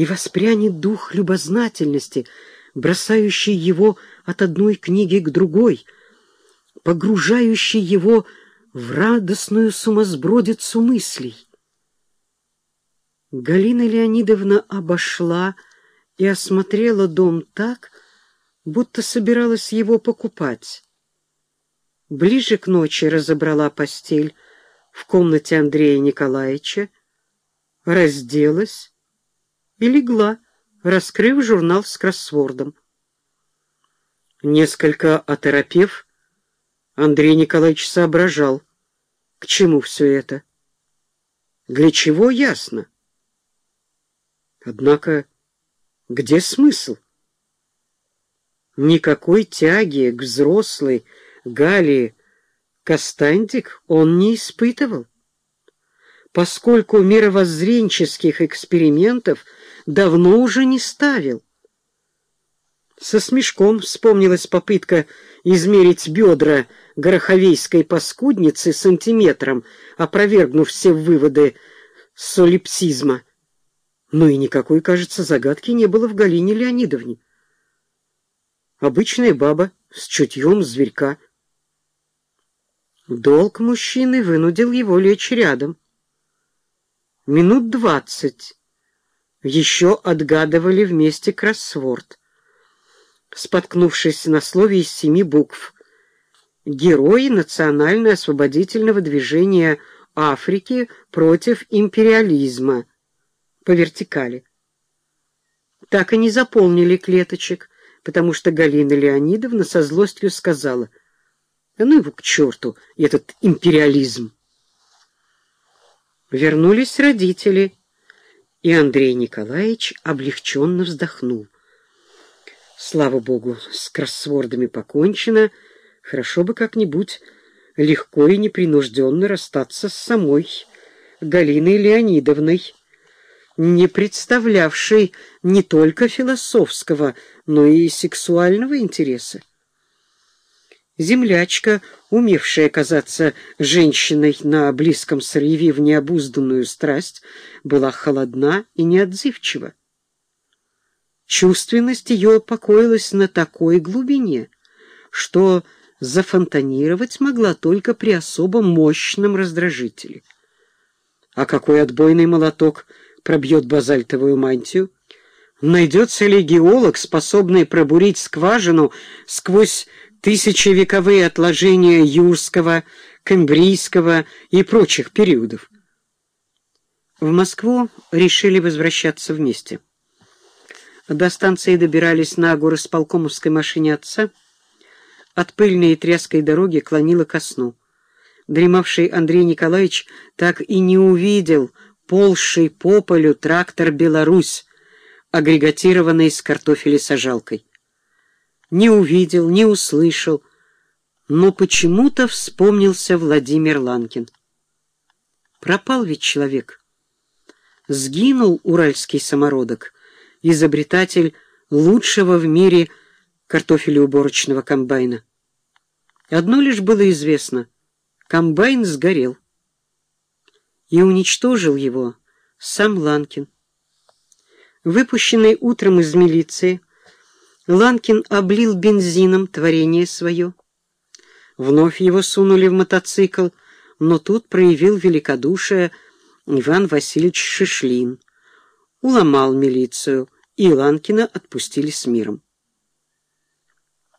и воспрянет дух любознательности, бросающий его от одной книги к другой, погружающий его в радостную сумасбродицу мыслей. Галина Леонидовна обошла и осмотрела дом так, будто собиралась его покупать. Ближе к ночи разобрала постель в комнате Андрея Николаевича, разделась и легла, раскрыв журнал с кроссвордом. Несколько оторопев, Андрей Николаевич соображал, к чему все это. Для чего, ясно. Однако, где смысл? Никакой тяги к взрослой Галии Костантик он не испытывал, поскольку мировоззренческих экспериментов давно уже не ставил. Со смешком вспомнилась попытка измерить бедра гороховейской паскудницы сантиметром, опровергнув все выводы солипсизма. Но и никакой, кажется, загадки не было в Галине Леонидовне. Обычная баба с чутьем зверька. Долг мужчины вынудил его лечь рядом. Минут двадцать еще отгадывали вместе кроссворд споткнувшись на слове из семи букв. Герои национально-освободительного движения Африки против империализма по вертикали. Так и не заполнили клеточек, потому что Галина Леонидовна со злостью сказала, «А ну его к черту, этот империализм!» Вернулись родители, и Андрей Николаевич облегченно вздохнул. Слава богу, с кроссвордами покончено. Хорошо бы как-нибудь легко и непринужденно расстаться с самой Галиной Леонидовной, не представлявшей не только философского, но и сексуального интереса. Землячка, умевшая казаться женщиной на близком срыве в необузданную страсть, была холодна и неотзывчива. Чувственность ее покоилась на такой глубине, что зафонтанировать могла только при особо мощном раздражителе. А какой отбойный молоток пробьет базальтовую мантию? Найдется ли геолог, способный пробурить скважину сквозь тысячевековые отложения юрского, кембрийского и прочих периодов? В Москву решили возвращаться вместе. До станции добирались на горосполкомовской машине отца. От пыльной и тряской дороги клонило ко сну. Дремавший Андрей Николаевич так и не увидел ползший по полю трактор «Беларусь», агрегатированный с картофелесажалкой. Не увидел, не услышал, но почему-то вспомнился Владимир Ланкин. Пропал ведь человек. Сгинул уральский самородок — изобретатель лучшего в мире картофелеуборочного комбайна. Одно лишь было известно — комбайн сгорел. И уничтожил его сам Ланкин. Выпущенный утром из милиции, Ланкин облил бензином творение свое. Вновь его сунули в мотоцикл, но тут проявил великодушие Иван Васильевич Шишлин уломал милицию, и Ланкина отпустили с миром.